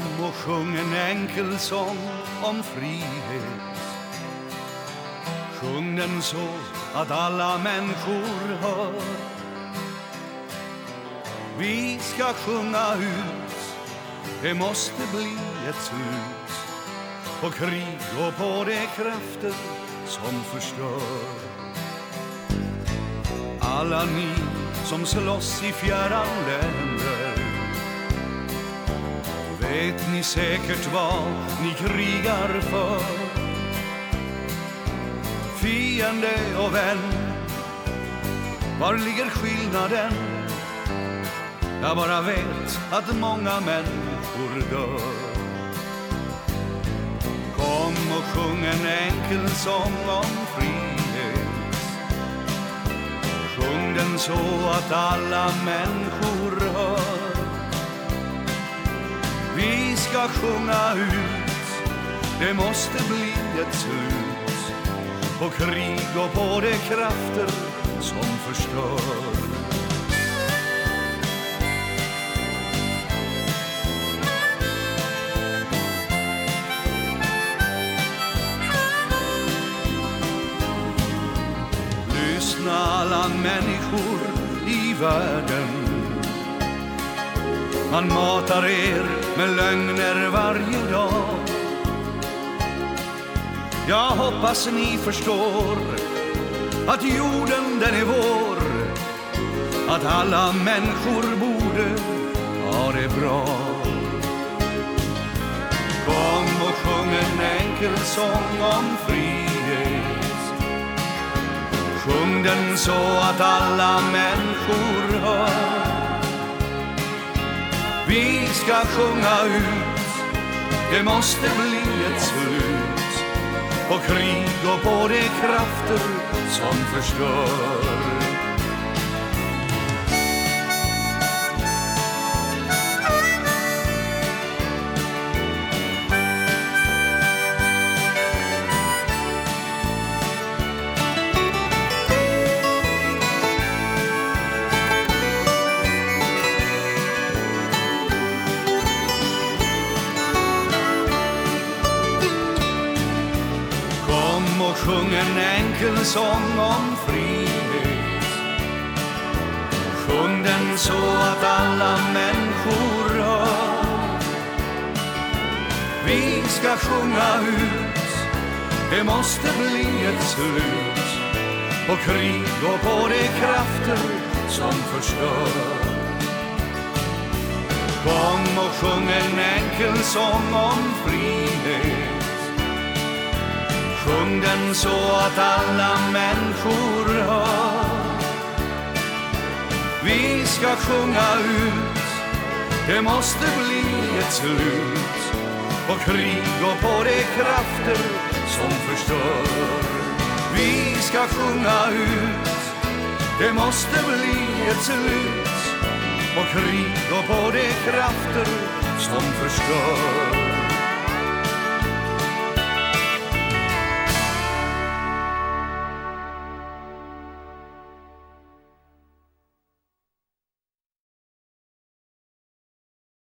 och sjung en enkel sång om frihet. Sjung den så att alla människor hör. Vi ska sjunga ut, det måste bli ett slut på krig och på de krafter som förstör. Alla ni som slåss i fjärran länder vet ni säkert vad ni krigar för. Fiende och vän Var ligger skillnaden? Jag bara vet att många människor dör. Kom och sjung en enkel sång om frihet. Sjung den så att alla människor hör vi ska sjunga ut. Det måste bli ett slut På krig och på de krafter som förstör. Lyssna alla människor i världen man matar er med lögner varje dag. Jag hoppas ni förstår att jorden den är vår. Att alla människor borde ha det bra. Kom och sjung en enkel sång om frihet. Sjung den så att alla människor hör vi ska sjunga ut. Det måste bli ett slut. På krig och på de krafter som förstör. En enkel sång om frihet. Sjung den så att alla människor hör. Vi ska sjunga ut. Det måste bli ett slut. På krig och på de krafter som förstör. Kom och sjung en enkel sång om frihet. Sjung den så att alla människor hör. Vi ska sjunga ut. Det måste bli ett slut. På krig och på de krafter som förstör. Vi ska sjunga ut. Det måste bli ett slut. På krig och på de krafter som förstör.